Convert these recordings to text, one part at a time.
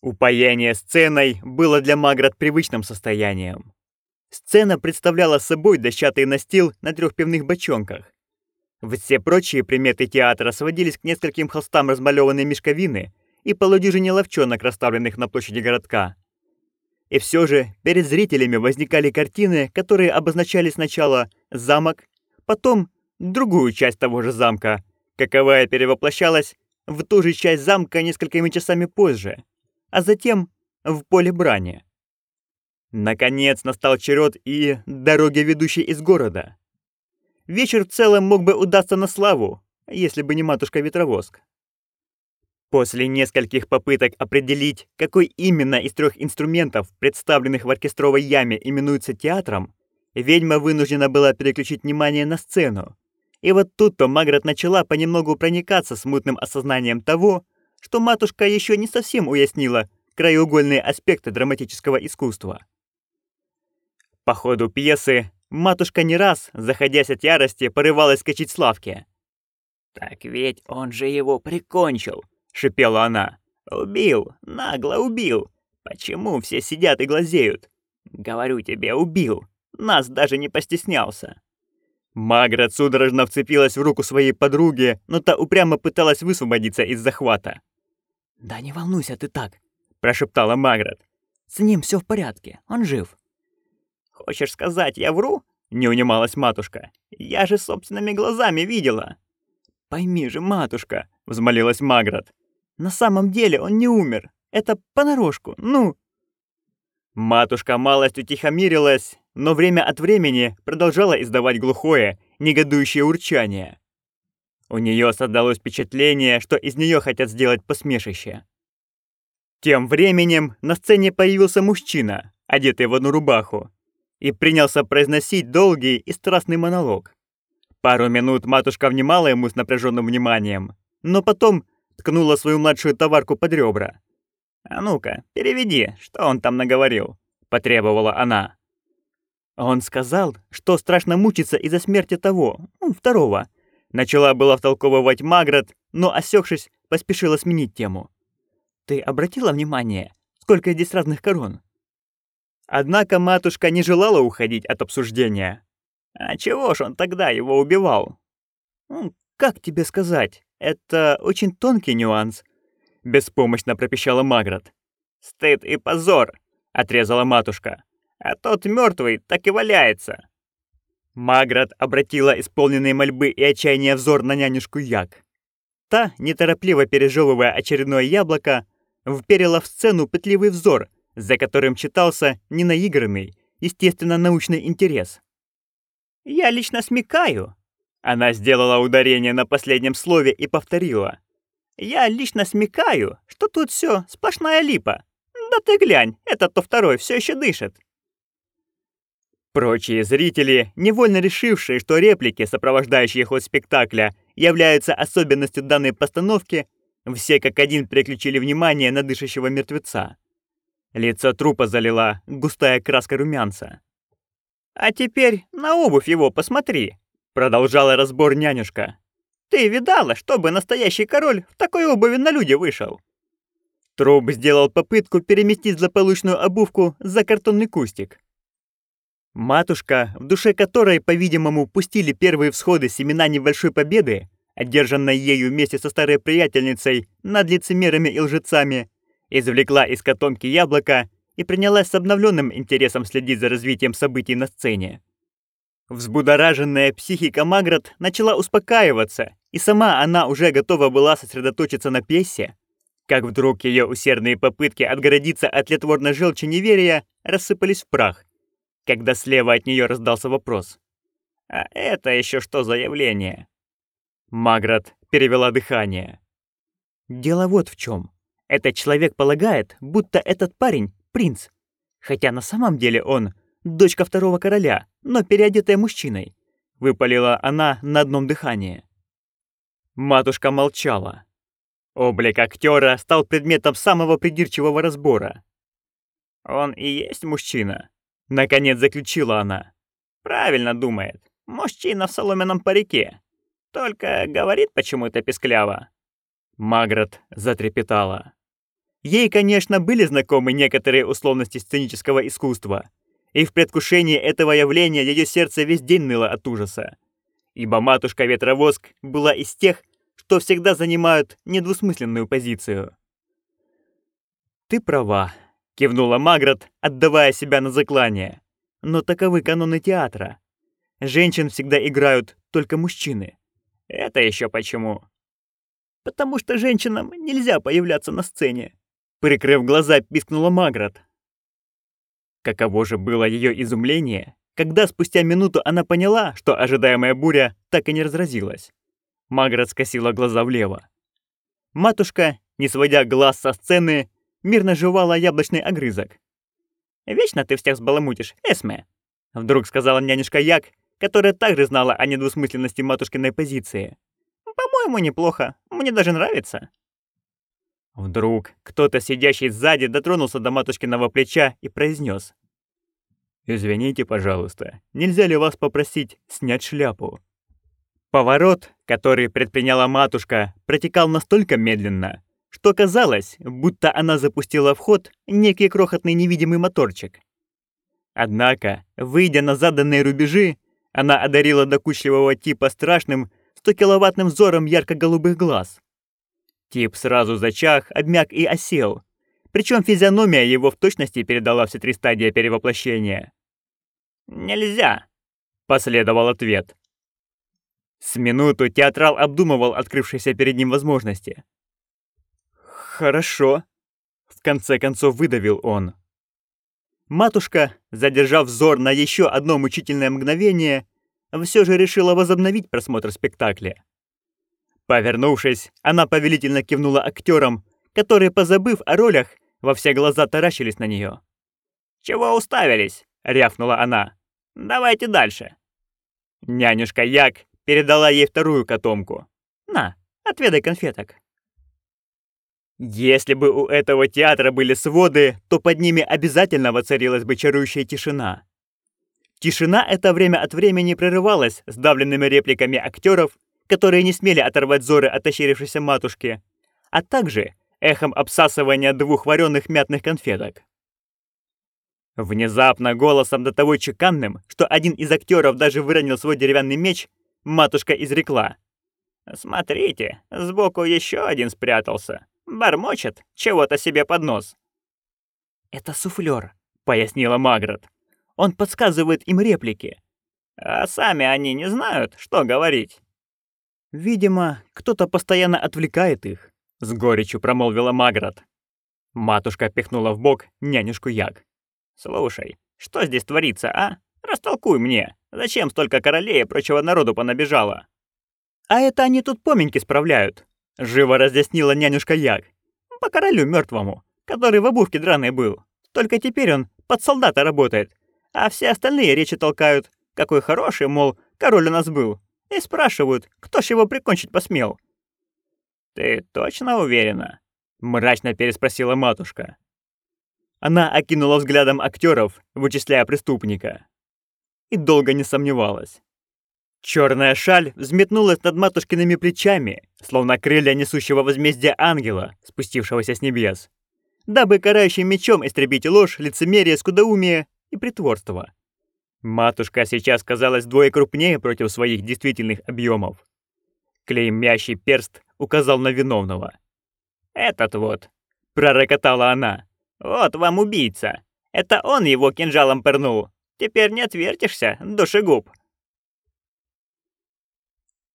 Упоение сценой было для Маград привычным состоянием. Сцена представляла собой дощатый настил на трех пивных бочонках. Все прочие приметы театра сводились к нескольким холстам размалеванной мешковины и полудюжине ловчонок, расставленных на площади городка. И все же перед зрителями возникали картины, которые обозначали сначала замок, потом другую часть того же замка, каковая перевоплощалась в ту же часть замка несколькими часами позже, а затем в поле брани. Наконец настал черед и дороги, ведущей из города. Вечер в целом мог бы удастся на славу, если бы не матушка-ветровоск. После нескольких попыток определить, какой именно из трех инструментов, представленных в оркестровой яме, именуется театром, ведьма вынуждена была переключить внимание на сцену. И вот тут-то Магрот начала понемногу проникаться смутным осознанием того, что матушка еще не совсем уяснила краеугольные аспекты драматического искусства. По ходу пьесы матушка не раз, заходясь от ярости, порывалась скачать Славке. «Так ведь он же его прикончил», — шипела она. «Убил, нагло убил. Почему все сидят и глазеют? Говорю тебе, убил. Нас даже не постеснялся». Маград судорожно вцепилась в руку своей подруги, но та упрямо пыталась высвободиться из захвата. «Да не волнуйся ты так», — прошептала Маград. «С ним все в порядке, он жив. «Хочешь сказать, я вру?» — не унималась матушка. «Я же собственными глазами видела». «Пойми же, матушка», — взмолилась Маград. «На самом деле он не умер. Это понарошку, ну...» Матушка малость утихомирилась, но время от времени продолжала издавать глухое, негодующее урчание. У нее создалось впечатление, что из нее хотят сделать посмешище. Тем временем на сцене появился мужчина, одетый в одну рубаху, и принялся произносить долгий и страстный монолог. Пару минут матушка внимала ему с напряженным вниманием, но потом ткнула свою младшую товарку под ребра. «А ну-ка, переведи, что он там наговорил», — потребовала она. Он сказал, что страшно мучиться из-за смерти того, ну, второго. Начала была втолковывать Маград, но, осекшись, поспешила сменить тему. «Ты обратила внимание, сколько здесь разных корон?» Однако матушка не желала уходить от обсуждения. А чего ж он тогда его убивал? Как тебе сказать? Это очень тонкий нюанс. Беспомощно пропищала Маград. Стыд и позор, отрезала матушка. А тот мертвый так и валяется. Маград обратила исполненные мольбы и отчаяния взор на нянюшку Як. Та, неторопливо пережевывая очередное яблоко, вперила в сцену пытливый взор — за которым читался ненаигранный, естественно, научный интерес. «Я лично смекаю», — она сделала ударение на последнем слове и повторила. «Я лично смекаю, что тут все сплошная липа. Да ты глянь, этот-то второй все еще дышит». Прочие зрители, невольно решившие, что реплики, сопровождающие ход спектакля, являются особенностью данной постановки, все как один переключили внимание на дышащего мертвеца. Лицо трупа залила густая краска румянца. «А теперь на обувь его посмотри», — продолжала разбор нянюшка. «Ты видала, чтобы настоящий король в такой обуви на люди вышел?» Труп сделал попытку переместить злополучную обувку за картонный кустик. Матушка, в душе которой, по-видимому, пустили первые всходы семена небольшой победы, одержанной ею вместе со старой приятельницей над лицемерами и лжецами, извлекла из котомки яблоко и принялась с обновленным интересом следить за развитием событий на сцене. Взбудораженная психика Маград начала успокаиваться, и сама она уже готова была сосредоточиться на пьесе, как вдруг ее усердные попытки отгородиться от летворной желчи неверия рассыпались в прах, когда слева от нее раздался вопрос. «А это еще что за явление?» Маград перевела дыхание. «Дело вот в чем. Этот человек полагает, будто этот парень — принц. Хотя на самом деле он — дочка второго короля, но переодетая мужчиной. Выпалила она на одном дыхании. Матушка молчала. Облик актера стал предметом самого придирчивого разбора. «Он и есть мужчина», — наконец заключила она. «Правильно думает. Мужчина в соломенном парике. Только говорит почему-то пескляво». Магрот затрепетала. Ей, конечно, были знакомы некоторые условности сценического искусства, и в предвкушении этого явления ее сердце весь день ныло от ужаса. Ибо матушка Ветровоск была из тех, что всегда занимают недвусмысленную позицию. «Ты права», — кивнула Магрот, отдавая себя на заклание. «Но таковы каноны театра. Женщин всегда играют только мужчины». «Это еще почему?» «Потому что женщинам нельзя появляться на сцене», — прикрыв глаза, пискнула Магрот. Каково же было ее изумление, когда спустя минуту она поняла, что ожидаемая буря так и не разразилась. Магрот скосила глаза влево. Матушка, не сводя глаз со сцены, мирно жевала яблочный огрызок. «Вечно ты всех сбаламутишь, Эсме!» Вдруг сказала нянюшка Як, которая также знала о недвусмысленности матушкиной позиции. «По-моему, неплохо. Мне даже нравится». Вдруг кто-то, сидящий сзади, дотронулся до матушкиного плеча и произнес: «Извините, пожалуйста, нельзя ли вас попросить снять шляпу?» Поворот, который предприняла матушка, протекал настолько медленно, что казалось, будто она запустила в ход некий крохотный невидимый моторчик. Однако, выйдя на заданные рубежи, она одарила докучливого типа страшным 100-киловаттным взором ярко-голубых глаз. Тип сразу зачах, обмяк и осел, причем физиономия его в точности передала все три стадии перевоплощения. «Нельзя», — последовал ответ. С минуту театрал обдумывал открывшиеся перед ним возможности. «Хорошо», — в конце концов выдавил он. Матушка, задержав взор на еще одно мучительное мгновение, все же решила возобновить просмотр спектакля. Повернувшись, она повелительно кивнула актерам, которые, позабыв о ролях, во все глаза таращились на нее. «Чего уставились?» — рявкнула она. «Давайте дальше». Нянюшка Як передала ей вторую котомку. «На, отведай конфеток». Если бы у этого театра были своды, то под ними обязательно воцарилась бы чарующая тишина. Тишина это время от времени прерывалась сдавленными репликами актеров, которые не смели оторвать зоры от ощерившейся матушки, а также эхом обсасывания двух вареных мятных конфеток. Внезапно голосом до того чеканным, что один из актеров даже выронил свой деревянный меч, матушка изрекла. «Смотрите, сбоку еще один спрятался. Бормочет чего-то себе под нос». «Это суфлер», — пояснила Магрот. «Он подсказывает им реплики». «А сами они не знают, что говорить». «Видимо, кто-то постоянно отвлекает их», — с горечью промолвила Магрот. Матушка пихнула в бок нянюшку Яг. «Слушай, что здесь творится, а? Растолкуй мне. Зачем столько королей и прочего народу понабежало?» «А это они тут поминки справляют», — живо разъяснила нянюшка Яг. «По королю мертвому, который в обувке драной был. Только теперь он под солдата работает, а все остальные речи толкают. Какой хороший, мол, король у нас был. И спрашивают, кто ж его прикончить посмел». «Ты точно уверена?» — мрачно переспросила матушка. Она окинула взглядом актеров, вычисляя преступника и долго не сомневалась. Черная шаль взметнулась над матушкиными плечами, словно крылья несущего возмездия ангела, спустившегося с небес, дабы карающим мечом истребить ложь, лицемерие, скудоумие и притворство. Матушка сейчас казалась вдвое крупнее против своих действительных объемов. Клеймящий перст указал на виновного. «Этот вот», — пророкотала она, — «вот вам убийца. Это он его кинжалом пырнул. Теперь не отвертишься, душегуб.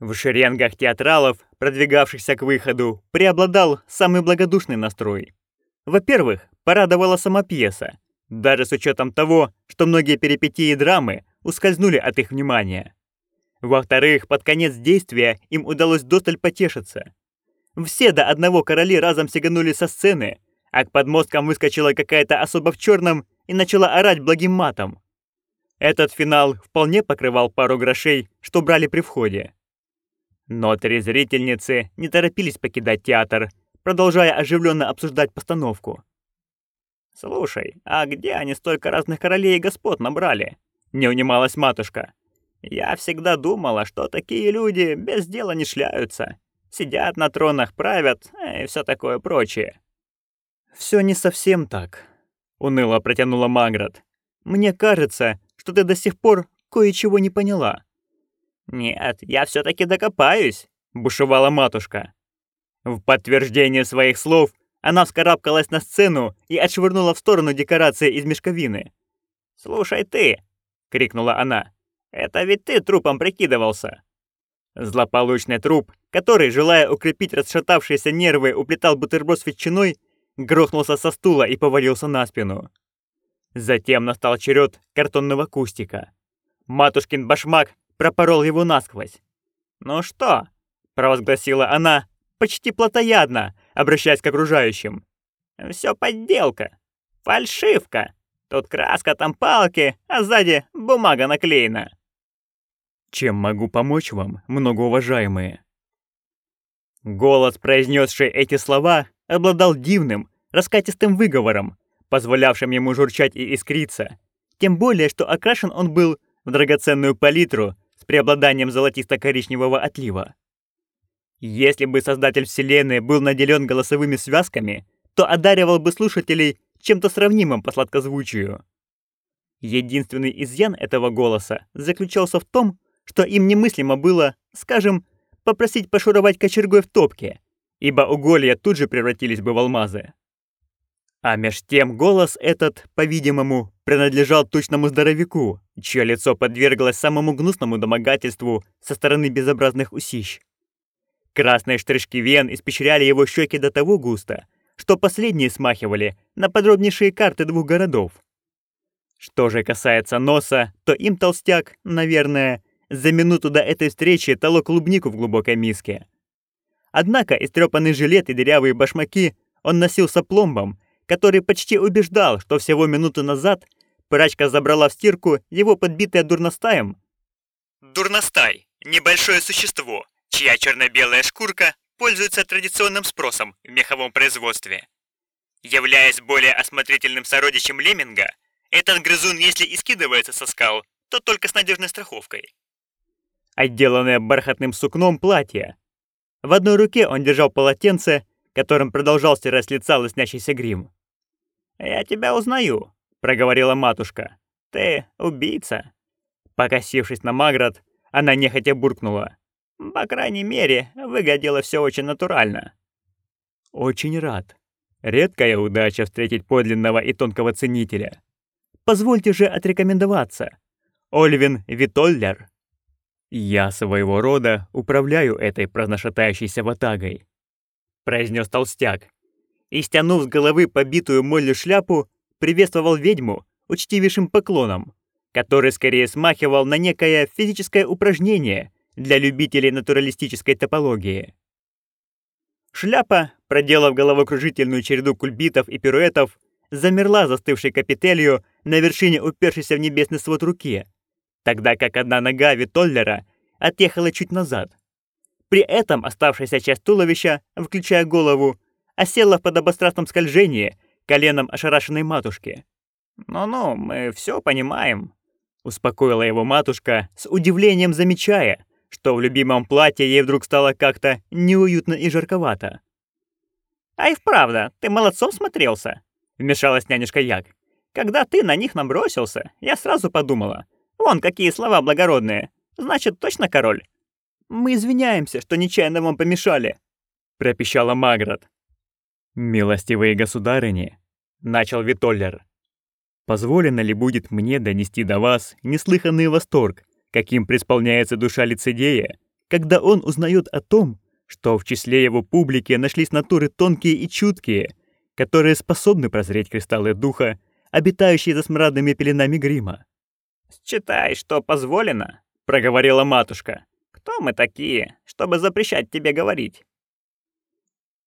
В шеренгах театралов, продвигавшихся к выходу, преобладал самый благодушный настрой. Во-первых, порадовала сама пьеса, даже с учетом того, что многие перипетии драмы ускользнули от их внимания. Во-вторых, под конец действия им удалось досталь потешиться. Все до одного короли разом сиганули со сцены, а к подмосткам выскочила какая-то особа в черном и начала орать благим матом. Этот финал вполне покрывал пару грошей, что брали при входе. Но три зрительницы не торопились покидать театр, продолжая оживленно обсуждать постановку. «Слушай, а где они столько разных королей и господ набрали?» — не унималась матушка. «Я всегда думала, что такие люди без дела не шляются. Сидят на тронах, правят и все такое прочее». Все не совсем так», — уныло протянула Маград. «Мне кажется, что ты до сих пор кое-чего не поняла». «Нет, я все таки докопаюсь», — бушевала матушка. В подтверждение своих слов она вскарабкалась на сцену и отшвырнула в сторону декорации из мешковины. «Слушай ты!» — крикнула она. «Это ведь ты трупом прикидывался!» Злополучный труп, который, желая укрепить расшатавшиеся нервы, уплетал бутерброд с ветчиной, грохнулся со стула и повалился на спину. Затем настал черед картонного кустика. Матушкин башмак пропорол его насквозь. «Ну что?» — провозгласила она, почти плотоядно, обращаясь к окружающим. «Всё подделка. Фальшивка. Тут краска, там палки, а сзади бумага наклеена». «Чем могу помочь вам, многоуважаемые?» Голос, произнесший эти слова, обладал дивным, раскатистым выговором, позволявшим ему журчать и искриться, тем более, что окрашен он был в драгоценную палитру преобладанием золотисто-коричневого отлива. Если бы создатель Вселенной был наделен голосовыми связками, то одаривал бы слушателей чем-то сравнимым по сладкозвучию. Единственный изъян этого голоса заключался в том, что им немыслимо было, скажем, попросить пошуровать кочергой в топке, ибо уголья тут же превратились бы в алмазы. А меж тем голос этот, по-видимому, принадлежал точному здоровяку, чье лицо подверглось самому гнусному домогательству со стороны безобразных усищ. Красные штришки вен испещряли его щеки до того густо, что последние смахивали на подробнейшие карты двух городов. Что же касается носа, то им толстяк, наверное, за минуту до этой встречи толок клубнику в глубокой миске. Однако истрепанный жилет и дырявые башмаки он носил с опломбом, который почти убеждал, что всего минуту назад прачка забрала в стирку его подбитое дурностаем. Дурностай – небольшое существо, чья черно-белая шкурка пользуется традиционным спросом в меховом производстве. Являясь более осмотрительным сородичем лемминга, этот грызун, если и скидывается со скал, то только с надежной страховкой. Отделанное бархатным сукном платье. В одной руке он держал полотенце, которым продолжал стирать с лица лоснящийся грим. «Я тебя узнаю», — проговорила матушка. «Ты убийца». Покосившись на Маград, она нехотя буркнула. По крайней мере, выглядело все очень натурально. Очень рад. Редкая удача встретить подлинного и тонкого ценителя. Позвольте же отрекомендоваться. Ольвин Витоллер. Я своего рода управляю этой праздношатающейся ватагой, произнес толстяк. И стянув с головы побитую молью шляпу, приветствовал ведьму учтивейшим поклоном, который скорее смахивал на некое физическое упражнение — для любителей натуралистической топологии. Шляпа, проделав головокружительную череду кульбитов и пируэтов, замерла застывшей капителью на вершине упершейся в небесный свод руки, тогда как одна нога Витоллера отъехала чуть назад. При этом оставшаяся часть туловища, включая голову, осела в подобострастном скольжении коленом ошарашенной матушки. «Ну-ну, мы все понимаем», — успокоила его матушка, с удивлением замечая, что в любимом платье ей вдруг стало как-то неуютно и жарковато. «А и вправду, ты молодцом смотрелся», — вмешалась нянюшка Як. «Когда ты на них набросился, я сразу подумала. Вон какие слова благородные. Значит, точно король?» «Мы извиняемся, что нечаянно вам помешали», — пропищала Маград. «Милостивые государыни», — начал Витоллер. «Позволено ли будет мне донести до вас неслыханный восторг, каким преисполняется душа лицедея, когда он узнает о том, что в числе его публики нашлись натуры тонкие и чуткие, которые способны прозреть кристаллы духа, обитающие за смрадными пеленами грима. «Считай, что позволено», — проговорила матушка. «Кто мы такие, чтобы запрещать тебе говорить?»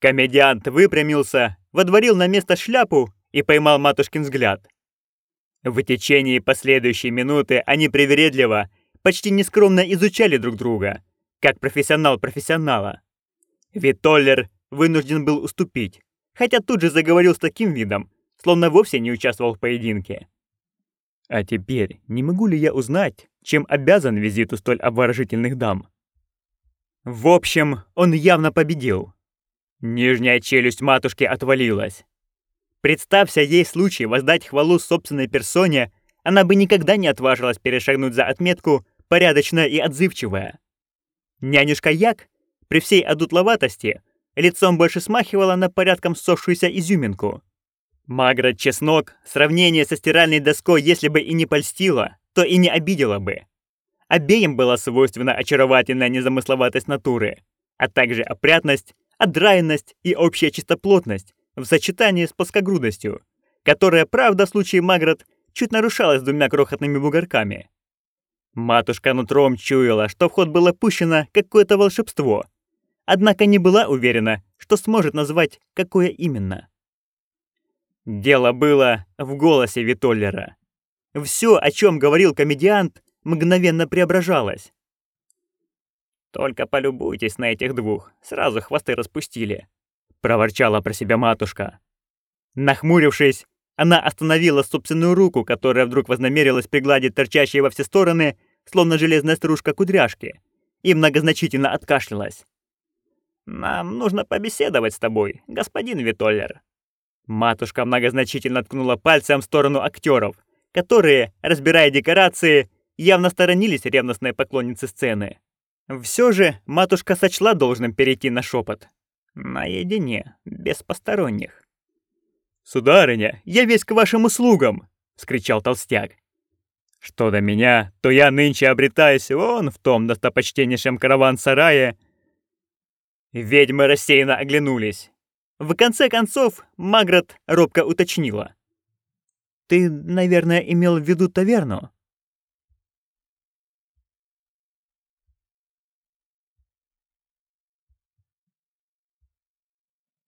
Комедиант выпрямился, водворил на место шляпу и поймал матушкин взгляд. В течение последующей минуты они привередливо почти нескромно изучали друг друга, как профессионал профессионала. Витоллер вынужден был уступить, хотя тут же заговорил с таким видом, словно вовсе не участвовал в поединке. А теперь не могу ли я узнать, чем обязан визиту столь обворожительных дам? В общем, он явно победил. Нижняя челюсть матушки отвалилась. Представься ей случай воздать хвалу собственной персоне, она бы никогда не отважилась перешагнуть за отметку «порядочная и отзывчивая». Нянюшка Як, при всей одутловатости, лицом больше смахивала на порядком сохшуюся изюминку. Маград Чеснок сравнение со стиральной доской, если бы и не польстило, то и не обидела бы. Обеим была свойственна очаровательная незамысловатость натуры, а также опрятность, отдраенность и общая чистоплотность в сочетании с плоскогрудостью, которая, правда, в случае Маград чуть нарушалась двумя крохотными бугорками. Матушка нутром чуяла, что в ход было пущено какое-то волшебство, однако не была уверена, что сможет назвать, какое именно. Дело было в голосе Витоллера. Все, о чем говорил комедиант, мгновенно преображалось. «Только полюбуйтесь на этих двух, сразу хвосты распустили», — проворчала про себя матушка. Нахмурившись, она остановила собственную руку, которая вдруг вознамерилась пригладить торчащие во все стороны, словно железная стружка кудряшки, и многозначительно откашлялась. «Нам нужно побеседовать с тобой, господин Витоллер». Матушка многозначительно ткнула пальцем в сторону актеров, которые, разбирая декорации, явно сторонились ревностной поклонницы сцены. Все же матушка сочла должным перейти на шепот. Наедине, без посторонних. «Сударыня, я весь к вашим услугам!» — скричал толстяк. «Что до меня, то я нынче обретаюсь вон в том достопочтеннейшем караван-сарае». Ведьмы рассеянно оглянулись. В конце концов, Маград робко уточнила. «Ты, наверное, имел в виду таверну?»